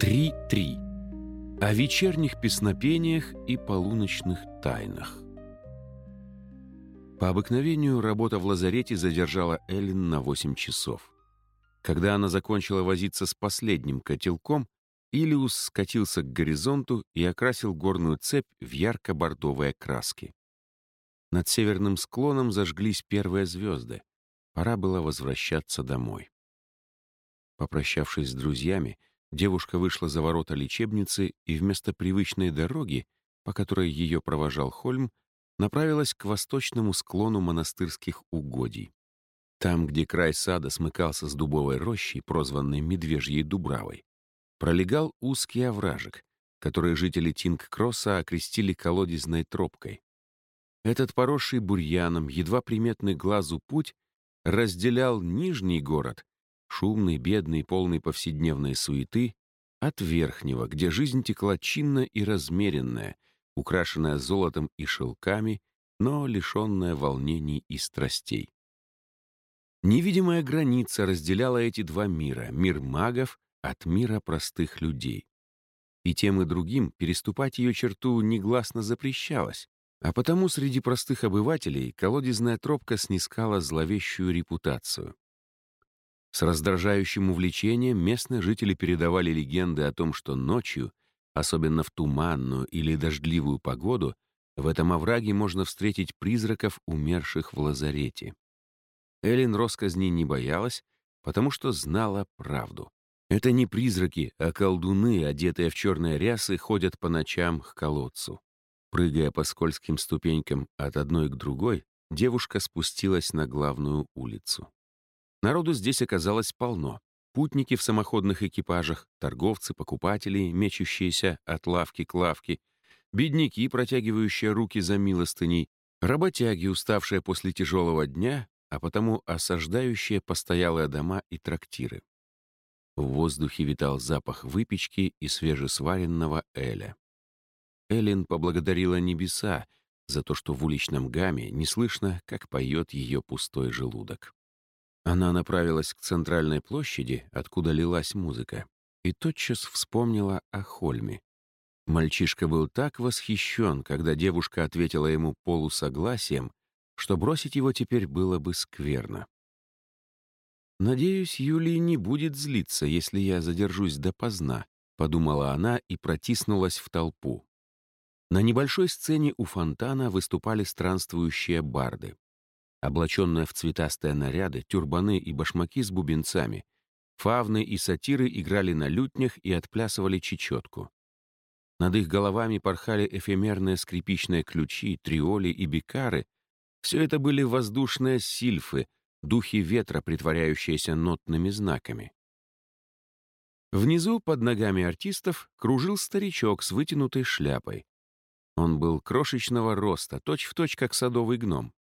3.3. О вечерних песнопениях и полуночных тайнах. По обыкновению работа в лазарете задержала Эллен на 8 часов. Когда она закончила возиться с последним котелком, Илиус скатился к горизонту и окрасил горную цепь в ярко-бордовые краски. Над северным склоном зажглись первые звезды. Пора было возвращаться домой. Попрощавшись с друзьями, девушка вышла за ворота лечебницы и вместо привычной дороги, по которой ее провожал Хольм, направилась к восточному склону монастырских угодий. Там, где край сада смыкался с дубовой рощей, прозванной Медвежьей Дубравой, пролегал узкий овражек, который жители Тинг-Кросса окрестили колодезной тропкой. Этот поросший бурьяном, едва приметный глазу путь разделял Нижний город, шумный, бедный, полный повседневной суеты, от Верхнего, где жизнь текла чинно и размеренная, украшенная золотом и шелками, но лишенная волнений и страстей. Невидимая граница разделяла эти два мира — мир магов от мира простых людей. И тем и другим переступать ее черту негласно запрещалось, а потому среди простых обывателей колодезная тропка снискала зловещую репутацию. С раздражающим увлечением местные жители передавали легенды о том, что ночью, особенно в туманную или дождливую погоду, в этом овраге можно встретить призраков, умерших в лазарете. Эллен росказни не боялась, потому что знала правду. Это не призраки, а колдуны, одетые в черные рясы, ходят по ночам к колодцу. Прыгая по скользким ступенькам от одной к другой, девушка спустилась на главную улицу. Народу здесь оказалось полно. Путники в самоходных экипажах, торговцы, покупатели, мечущиеся от лавки к лавке, бедняки, протягивающие руки за милостыней, работяги, уставшие после тяжелого дня, а потому осаждающие постоялые дома и трактиры. В воздухе витал запах выпечки и свежесваренного эля. Эллен поблагодарила небеса за то, что в уличном гамме не слышно, как поет ее пустой желудок. Она направилась к центральной площади, откуда лилась музыка, и тотчас вспомнила о Хольме. Мальчишка был так восхищен, когда девушка ответила ему полусогласием, что бросить его теперь было бы скверно. «Надеюсь, Юлия не будет злиться, если я задержусь допоздна», — подумала она и протиснулась в толпу. На небольшой сцене у фонтана выступали странствующие барды. Облаченные в цветастые наряды, тюрбаны и башмаки с бубенцами, фавны и сатиры играли на лютнях и отплясывали чечетку. Над их головами порхали эфемерные скрипичные ключи, триоли и бикары. Все это были воздушные сильфы, духи ветра, притворяющиеся нотными знаками. Внизу, под ногами артистов, кружил старичок с вытянутой шляпой. Он был крошечного роста, точь-в-точь, точь, как садовый гном.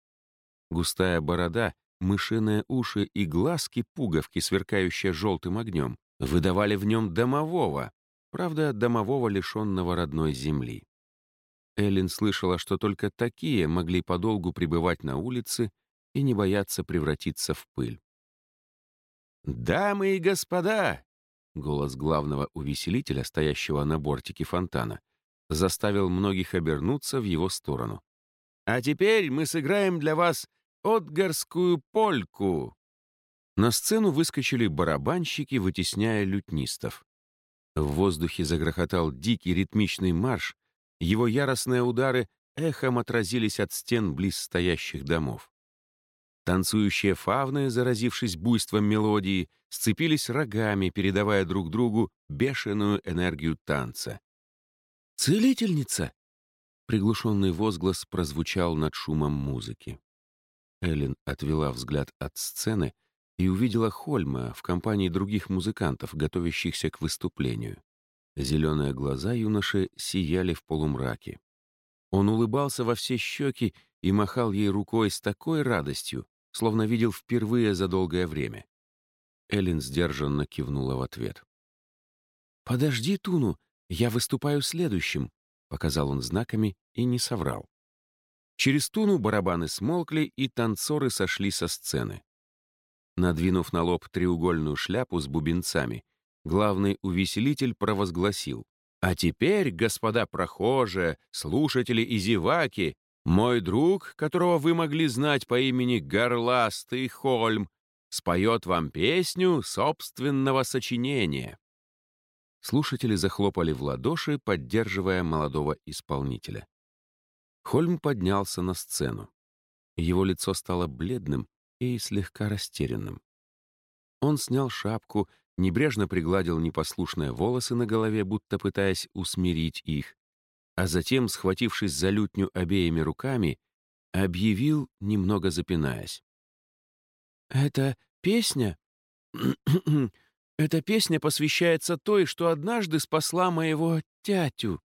Густая борода, мышиные уши и глазки-пуговки, сверкающие желтым огнем, выдавали в нем домового, правда, домового, лишенного родной земли. Эллен слышала, что только такие могли подолгу пребывать на улице и не бояться превратиться в пыль. «Дамы и господа!» — голос главного увеселителя, стоящего на бортике фонтана, заставил многих обернуться в его сторону. «А теперь мы сыграем для вас отгарскую польку!» На сцену выскочили барабанщики, вытесняя лютнистов. В воздухе загрохотал дикий ритмичный марш, его яростные удары эхом отразились от стен близ стоящих домов. Танцующие фавны, заразившись буйством мелодии, сцепились рогами, передавая друг другу бешеную энергию танца. «Целительница!» Приглушенный возглас прозвучал над шумом музыки. Эллен отвела взгляд от сцены и увидела Хольма в компании других музыкантов, готовящихся к выступлению. Зеленые глаза юноши сияли в полумраке. Он улыбался во все щеки и махал ей рукой с такой радостью, словно видел впервые за долгое время. Эллен сдержанно кивнула в ответ. «Подожди, Туну, «Я выступаю следующим», — показал он знаками и не соврал. Через туну барабаны смолкли, и танцоры сошли со сцены. Надвинув на лоб треугольную шляпу с бубенцами, главный увеселитель провозгласил. «А теперь, господа прохожие, слушатели и зеваки, мой друг, которого вы могли знать по имени Горластый Хольм, споет вам песню собственного сочинения». Слушатели захлопали в ладоши, поддерживая молодого исполнителя. Хольм поднялся на сцену. Его лицо стало бледным и слегка растерянным. Он снял шапку, небрежно пригладил непослушные волосы на голове, будто пытаясь усмирить их, а затем, схватившись за лютню обеими руками, объявил, немного запинаясь. «Это песня? Эта песня посвящается той, что однажды спасла моего тятю».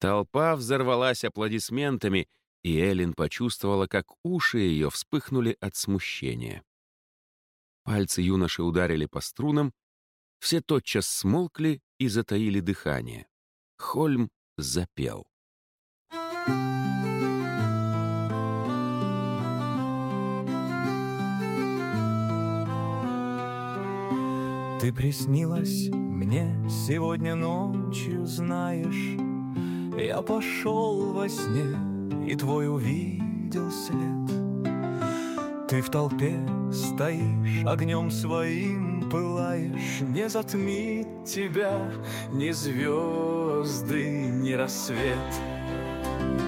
Толпа взорвалась аплодисментами, и Эллен почувствовала, как уши ее вспыхнули от смущения. Пальцы юноши ударили по струнам, все тотчас смолкли и затаили дыхание. Хольм запел. Ты приснилась мне сегодня ночью, знаешь, Я пошел во сне и твой увидел след. Ты в толпе стоишь, огнем своим пылаешь, Не затмит тебя ни звезды, ни рассвет.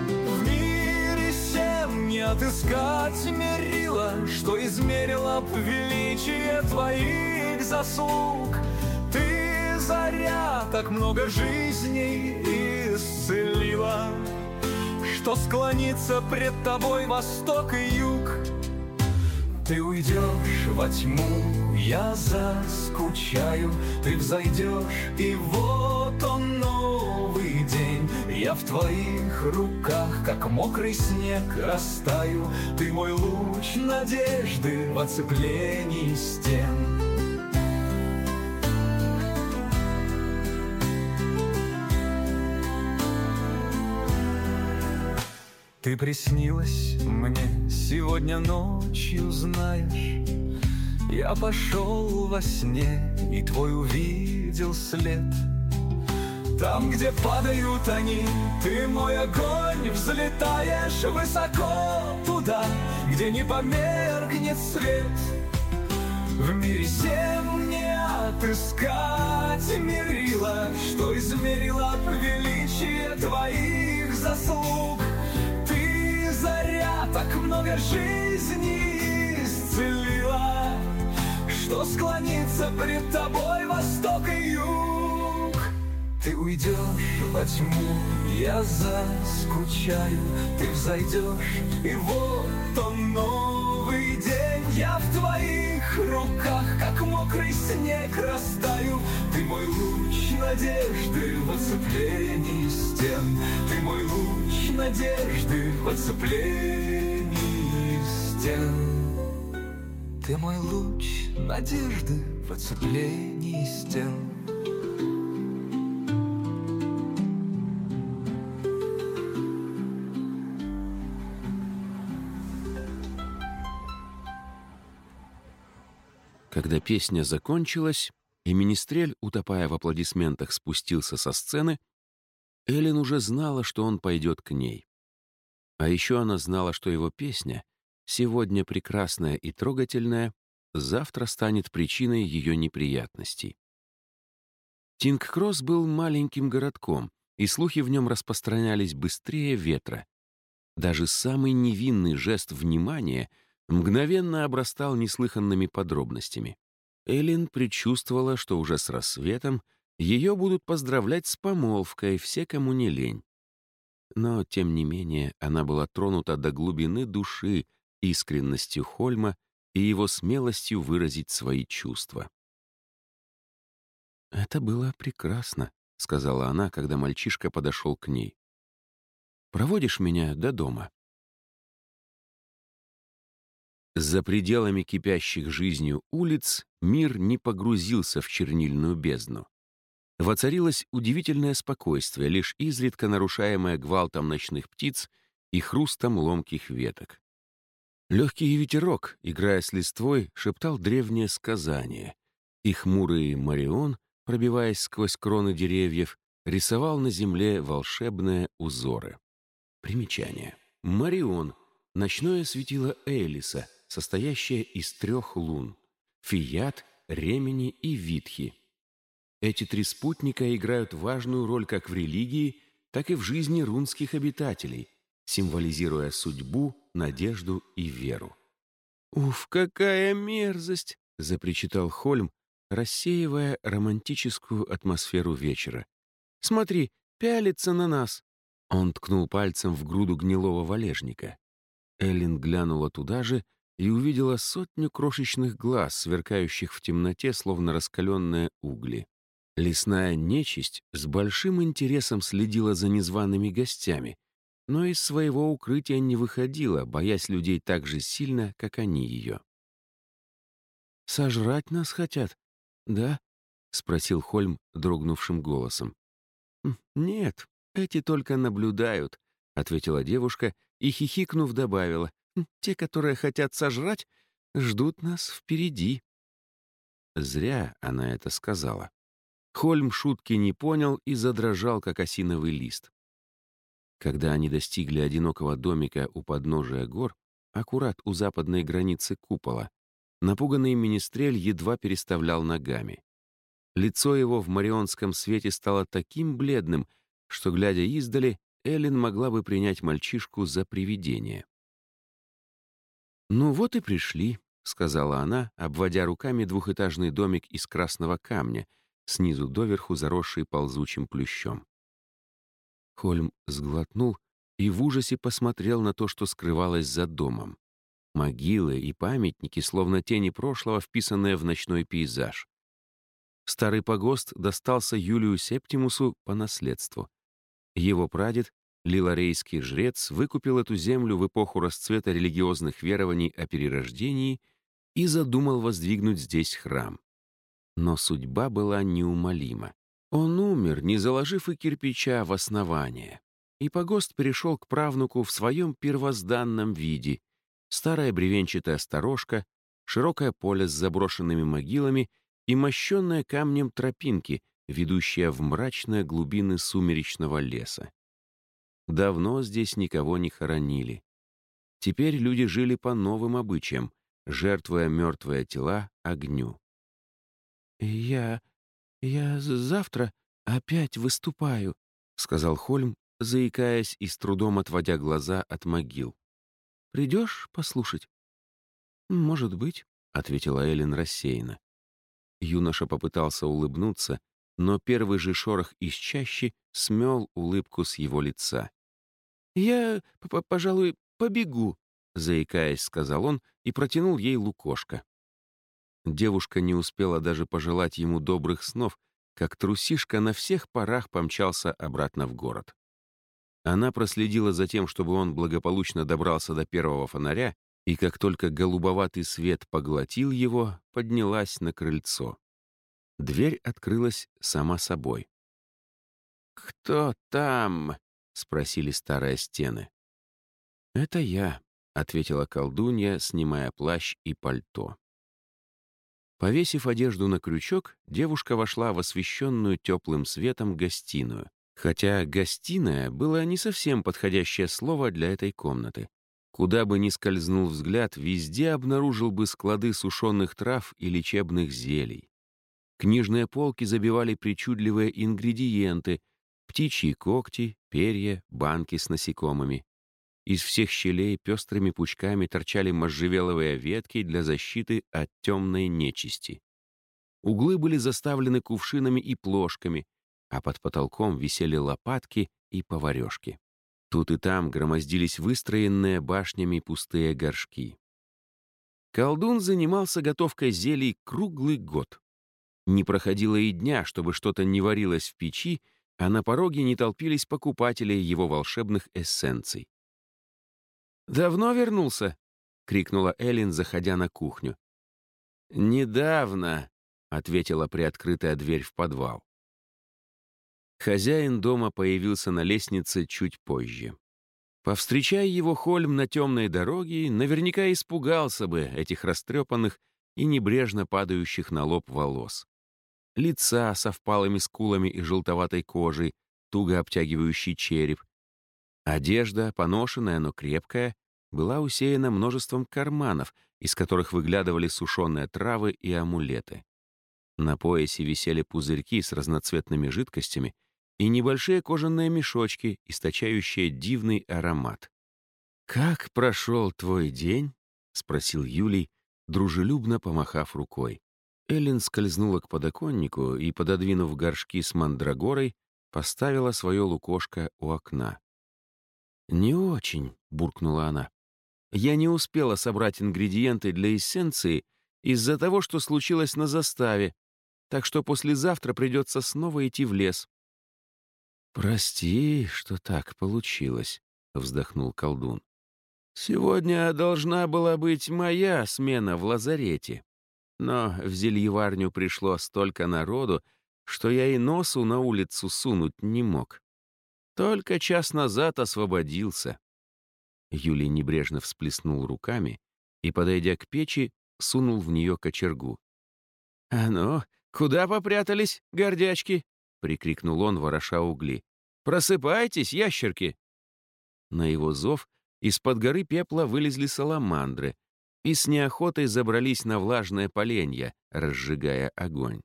В мире всем не отыскать мерила, Что измерила б величие твоих заслуг. Ты, заря, так много жизней исцелила, Что склонится пред тобой восток и юг — ты уйдешь во тьму, я заскучаю. Ты взойдешь, и вот он новый день. Я в твоих руках, как мокрый снег, растаю. Ты мой луч надежды в оцеплении стен Ты приснилась мне сегодня ночью, знаешь. Я пошел во сне и твой увидел след. Там, где падают они, ты мой огонь Взлетаешь высоко туда, где не померкнет свет. В мире не отыскать мерила Что измерила величие твоих заслуг так много жизней исцелила, Что склонится пред тобой восток и юг. Ты уйдешь во тьму, я заскучаю, Ты взойдешь, и вот он новый день. Я в твоих руках, как мокрый снег, растаю. Ты мой луч надежды в оцеплении стен. Ты мой луч надежды в оцеплении стен. Ты мой луч надежды в оцеплении стен. Когда песня закончилась, и Министрель, утопая в аплодисментах, спустился со сцены, Эллен уже знала, что он пойдет к ней. А еще она знала, что его песня сегодня прекрасная и трогательная, завтра станет причиной ее неприятностей. Тинг-Кросс был маленьким городком, и слухи в нем распространялись быстрее ветра. Даже самый невинный жест внимания мгновенно обрастал неслыханными подробностями. Эллен предчувствовала, что уже с рассветом ее будут поздравлять с помолвкой все, кому не лень. Но, тем не менее, она была тронута до глубины души искренностью Хольма и его смелостью выразить свои чувства. «Это было прекрасно», — сказала она, когда мальчишка подошел к ней. «Проводишь меня до дома?» За пределами кипящих жизнью улиц мир не погрузился в чернильную бездну. Воцарилось удивительное спокойствие, лишь изредка нарушаемое гвалтом ночных птиц и хрустом ломких веток. Легкий ветерок, играя с листвой, шептал древнее сказание, И хмурый Марион, пробиваясь сквозь кроны деревьев, рисовал на земле волшебные узоры. Примечание. Марион — ночное светило Элиса, состоящее из трех лун — Фият, Ремени и Витхи. Эти три спутника играют важную роль как в религии, так и в жизни рунских обитателей, символизируя судьбу, надежду и веру. «Уф, какая мерзость!» — запричитал Хольм, рассеивая романтическую атмосферу вечера. «Смотри, пялится на нас!» Он ткнул пальцем в груду гнилого валежника. Эллен глянула туда же и увидела сотню крошечных глаз, сверкающих в темноте, словно раскаленные угли. Лесная нечисть с большим интересом следила за незваными гостями, но из своего укрытия не выходила, боясь людей так же сильно, как они ее. «Сожрать нас хотят, да?» — спросил Хольм дрогнувшим голосом. «Нет, эти только наблюдают», — ответила девушка и, хихикнув, добавила. «Те, которые хотят сожрать, ждут нас впереди». Зря она это сказала. Хольм шутки не понял и задрожал, как осиновый лист. Когда они достигли одинокого домика у подножия гор, аккурат у западной границы купола, напуганный министрель едва переставлял ногами. Лицо его в марионском свете стало таким бледным, что, глядя издали, Эллен могла бы принять мальчишку за привидение. «Ну вот и пришли», — сказала она, обводя руками двухэтажный домик из красного камня — снизу доверху заросший ползучим плющом. Хольм сглотнул и в ужасе посмотрел на то, что скрывалось за домом. Могилы и памятники, словно тени прошлого, вписанные в ночной пейзаж. Старый погост достался Юлию Септимусу по наследству. Его прадед, лиларейский жрец, выкупил эту землю в эпоху расцвета религиозных верований о перерождении и задумал воздвигнуть здесь храм. Но судьба была неумолима. Он умер, не заложив и кирпича в основание. И погост перешел к правнуку в своем первозданном виде. Старая бревенчатая сторожка, широкое поле с заброшенными могилами и мощенная камнем тропинки, ведущая в мрачные глубины сумеречного леса. Давно здесь никого не хоронили. Теперь люди жили по новым обычаям, жертвуя мертвые тела огню. «Я... я завтра опять выступаю», — сказал Хольм, заикаясь и с трудом отводя глаза от могил. «Придешь послушать?» «Может быть», — ответила Эллен рассеянно. Юноша попытался улыбнуться, но первый же шорох из чащи смел улыбку с его лица. «Я, пожалуй, побегу», — заикаясь, сказал он и протянул ей лукошко. Девушка не успела даже пожелать ему добрых снов, как трусишка на всех парах помчался обратно в город. Она проследила за тем, чтобы он благополучно добрался до первого фонаря, и как только голубоватый свет поглотил его, поднялась на крыльцо. Дверь открылась сама собой. «Кто там?» — спросили старые стены. «Это я», — ответила колдунья, снимая плащ и пальто. Повесив одежду на крючок, девушка вошла в освещенную теплым светом гостиную. Хотя «гостиная» было не совсем подходящее слово для этой комнаты. Куда бы ни скользнул взгляд, везде обнаружил бы склады сушеных трав и лечебных зелий. Книжные полки забивали причудливые ингредиенты, птичьи когти, перья, банки с насекомыми. Из всех щелей пестрыми пучками торчали можжевеловые ветки для защиты от темной нечисти. Углы были заставлены кувшинами и плошками, а под потолком висели лопатки и поварешки. Тут и там громоздились выстроенные башнями пустые горшки. Колдун занимался готовкой зелий круглый год. Не проходило и дня, чтобы что-то не варилось в печи, а на пороге не толпились покупатели его волшебных эссенций. «Давно вернулся?» — крикнула Эллен, заходя на кухню. «Недавно», — ответила приоткрытая дверь в подвал. Хозяин дома появился на лестнице чуть позже. Повстречая его Хольм на темной дороге, наверняка испугался бы этих растрепанных, и небрежно падающих на лоб волос. Лица со впалыми скулами и желтоватой кожей, туго обтягивающий череп. Одежда, поношенная, но крепкая, была усеяна множеством карманов, из которых выглядывали сушеные травы и амулеты. На поясе висели пузырьки с разноцветными жидкостями и небольшие кожаные мешочки, источающие дивный аромат. «Как прошел твой день?» — спросил Юлий, дружелюбно помахав рукой. Эллен скользнула к подоконнику и, пододвинув горшки с мандрагорой, поставила свое лукошко у окна. «Не очень», — буркнула она. «Я не успела собрать ингредиенты для эссенции из-за того, что случилось на заставе, так что послезавтра придется снова идти в лес». «Прости, что так получилось», — вздохнул колдун. «Сегодня должна была быть моя смена в лазарете, но в зельеварню пришло столько народу, что я и носу на улицу сунуть не мог. Только час назад освободился». Юлий небрежно всплеснул руками и, подойдя к печи, сунул в нее кочергу. «А ну, куда попрятались, гордячки?» — прикрикнул он, вороша угли. «Просыпайтесь, ящерки!» На его зов из-под горы пепла вылезли саламандры и с неохотой забрались на влажное поленья, разжигая огонь.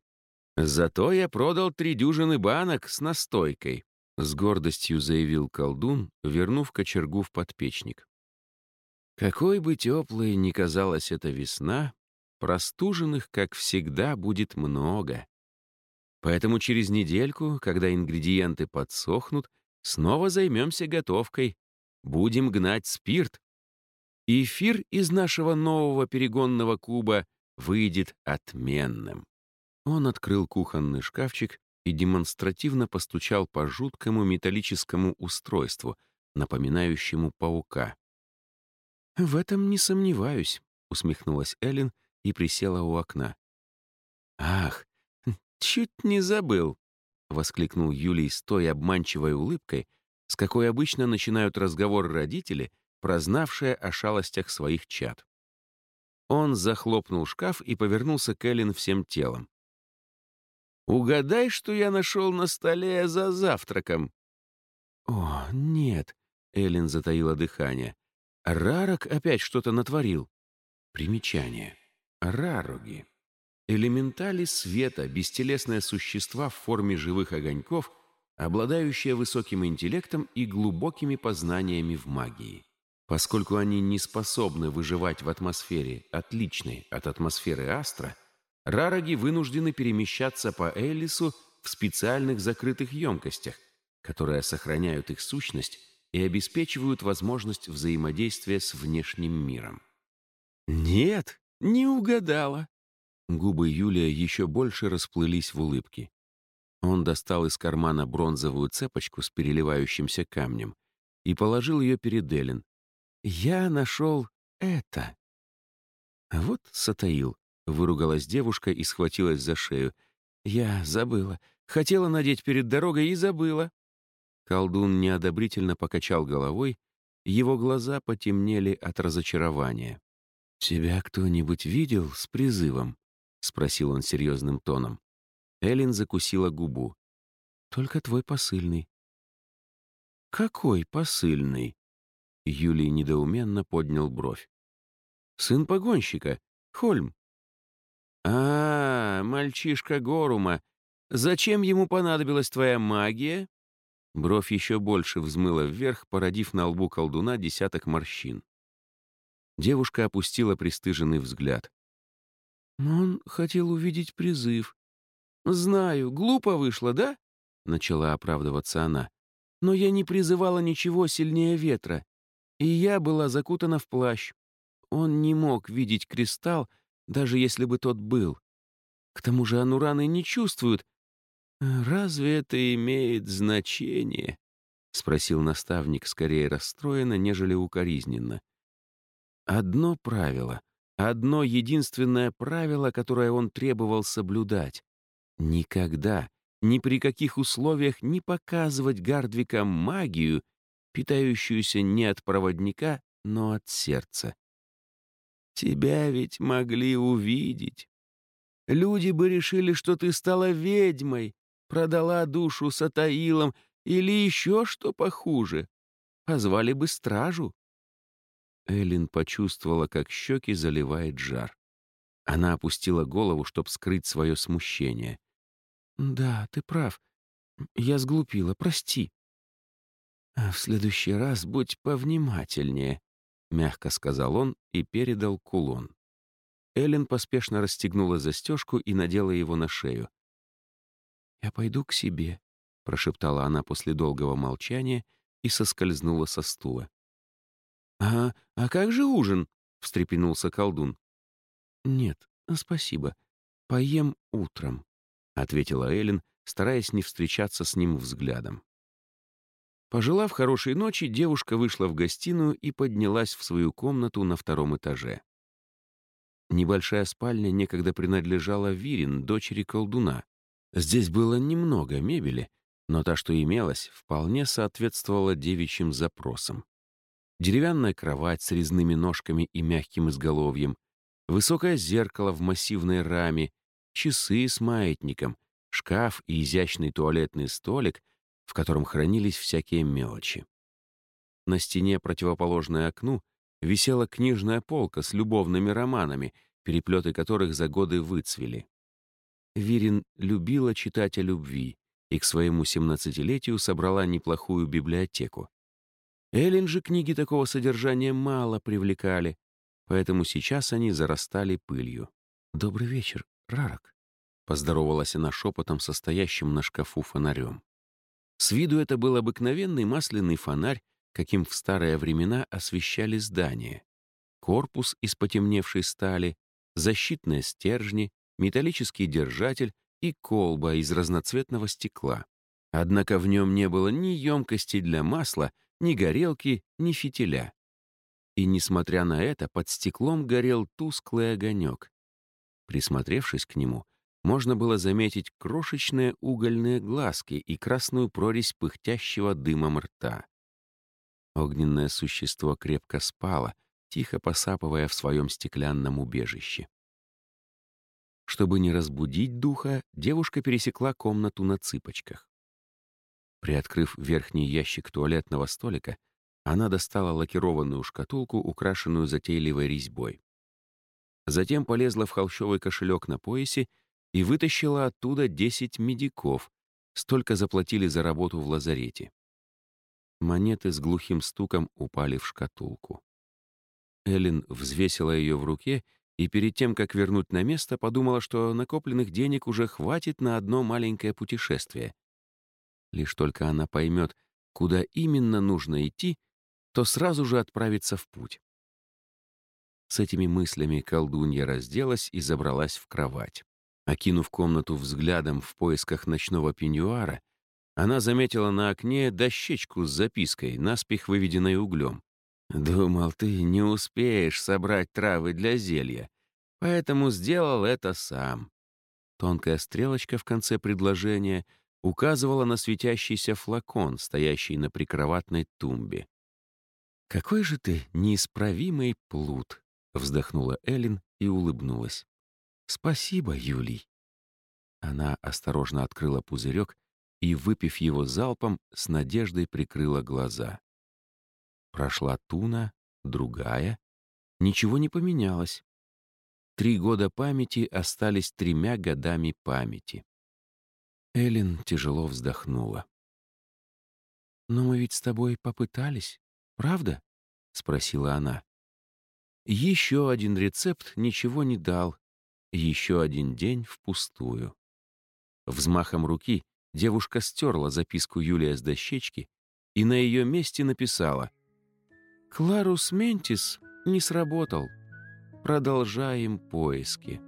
«Зато я продал три дюжины банок с настойкой», с гордостью заявил колдун, вернув кочергу в подпечник. Какой бы теплой ни казалась эта весна, простуженных, как всегда, будет много. Поэтому через недельку, когда ингредиенты подсохнут, снова займемся готовкой. Будем гнать спирт. Эфир из нашего нового перегонного куба выйдет отменным. Он открыл кухонный шкафчик и демонстративно постучал по жуткому металлическому устройству, напоминающему паука. «В этом не сомневаюсь», — усмехнулась Эллен и присела у окна. «Ах, чуть не забыл», — воскликнул Юлий с той обманчивой улыбкой, с какой обычно начинают разговор родители, прознавшие о шалостях своих чад. Он захлопнул шкаф и повернулся к Эллен всем телом. Угадай, что я нашел на столе за завтраком». «О, нет», — Эллен затаила дыхание. «Рарок опять что-то натворил». Примечание. Рароги. Элементали света, бестелесные существа в форме живых огоньков, обладающие высоким интеллектом и глубокими познаниями в магии. Поскольку они не способны выживать в атмосфере, отличной от атмосферы Астра, Рароги вынуждены перемещаться по Эллису в специальных закрытых емкостях, которые сохраняют их сущность и обеспечивают возможность взаимодействия с внешним миром. «Нет, не угадала!» Губы Юлия еще больше расплылись в улыбке. Он достал из кармана бронзовую цепочку с переливающимся камнем и положил ее перед Эллен. «Я нашел это!» А вот Сатаил, Выругалась девушка и схватилась за шею. «Я забыла. Хотела надеть перед дорогой и забыла». Колдун неодобрительно покачал головой, его глаза потемнели от разочарования. «Тебя кто-нибудь видел с призывом?» — спросил он серьезным тоном. Эллен закусила губу. «Только твой посыльный». «Какой посыльный?» Юлий недоуменно поднял бровь. «Сын погонщика, Хольм. «А, мальчишка Горума, зачем ему понадобилась твоя магия?» Бровь еще больше взмыла вверх, породив на лбу колдуна десяток морщин. Девушка опустила пристыженный взгляд. «Он хотел увидеть призыв». «Знаю, глупо вышло, да?» — начала оправдываться она. «Но я не призывала ничего сильнее ветра, и я была закутана в плащ. Он не мог видеть кристалл, даже если бы тот был. К тому же анураны не чувствуют. «Разве это имеет значение?» — спросил наставник скорее расстроенно, нежели укоризненно. Одно правило, одно единственное правило, которое он требовал соблюдать. Никогда, ни при каких условиях не показывать Гардвикам магию, питающуюся не от проводника, но от сердца. Тебя ведь могли увидеть. Люди бы решили, что ты стала ведьмой, продала душу сатаилам или еще что похуже. Позвали бы стражу. Эллин почувствовала, как щеки заливает жар. Она опустила голову, чтобы скрыть свое смущение. «Да, ты прав. Я сглупила, прости». «А в следующий раз будь повнимательнее», — мягко сказал он и передал кулон. Эллен поспешно расстегнула застежку и надела его на шею. «Я пойду к себе», — прошептала она после долгого молчания и соскользнула со стула. «А, а как же ужин?» — встрепенулся колдун. «Нет, спасибо. Поем утром», — ответила Эллен, стараясь не встречаться с ним взглядом. Пожелав хорошей ночи, девушка вышла в гостиную и поднялась в свою комнату на втором этаже. Небольшая спальня некогда принадлежала Вирин, дочери колдуна. Здесь было немного мебели, но та, что имелась, вполне соответствовала девичьим запросам. Деревянная кровать с резными ножками и мягким изголовьем, высокое зеркало в массивной раме, часы с маятником, шкаф и изящный туалетный столик — в котором хранились всякие мелочи. На стене, противоположной окну, висела книжная полка с любовными романами, переплеты которых за годы выцвели. Вирин любила читать о любви и к своему семнадцатилетию собрала неплохую библиотеку. Эллен же книги такого содержания мало привлекали, поэтому сейчас они зарастали пылью. «Добрый вечер, Рарок», — поздоровалась она шепотом, состоящим на шкафу фонарем. С виду это был обыкновенный масляный фонарь, каким в старые времена освещали здания. Корпус из потемневшей стали, защитные стержни, металлический держатель и колба из разноцветного стекла. Однако в нем не было ни емкости для масла, ни горелки, ни фитиля. И, несмотря на это, под стеклом горел тусклый огонек. Присмотревшись к нему, можно было заметить крошечные угольные глазки и красную прорезь пыхтящего дымом рта. Огненное существо крепко спало, тихо посапывая в своем стеклянном убежище. Чтобы не разбудить духа, девушка пересекла комнату на цыпочках. Приоткрыв верхний ящик туалетного столика, она достала лакированную шкатулку, украшенную затейливой резьбой. Затем полезла в холщовый кошелек на поясе и вытащила оттуда 10 медиков, столько заплатили за работу в лазарете. Монеты с глухим стуком упали в шкатулку. Эллен взвесила ее в руке и перед тем, как вернуть на место, подумала, что накопленных денег уже хватит на одно маленькое путешествие. Лишь только она поймет, куда именно нужно идти, то сразу же отправится в путь. С этими мыслями колдунья разделась и забралась в кровать. Окинув комнату взглядом в поисках ночного пеньюара, она заметила на окне дощечку с запиской, наспех выведенной углем. «Думал, ты не успеешь собрать травы для зелья, поэтому сделал это сам». Тонкая стрелочка в конце предложения указывала на светящийся флакон, стоящий на прикроватной тумбе. «Какой же ты неисправимый плут!» — вздохнула Эллен и улыбнулась. «Спасибо, Юлий». Она осторожно открыла пузырек и, выпив его залпом, с надеждой прикрыла глаза. Прошла туна, другая. Ничего не поменялось. Три года памяти остались тремя годами памяти. Эллен тяжело вздохнула. «Но мы ведь с тобой попытались, правда?» — спросила она. Еще один рецепт ничего не дал, еще один день впустую. Взмахом руки девушка стерла записку Юлия с дощечки и на ее месте написала «Кларус Ментис не сработал. Продолжаем поиски».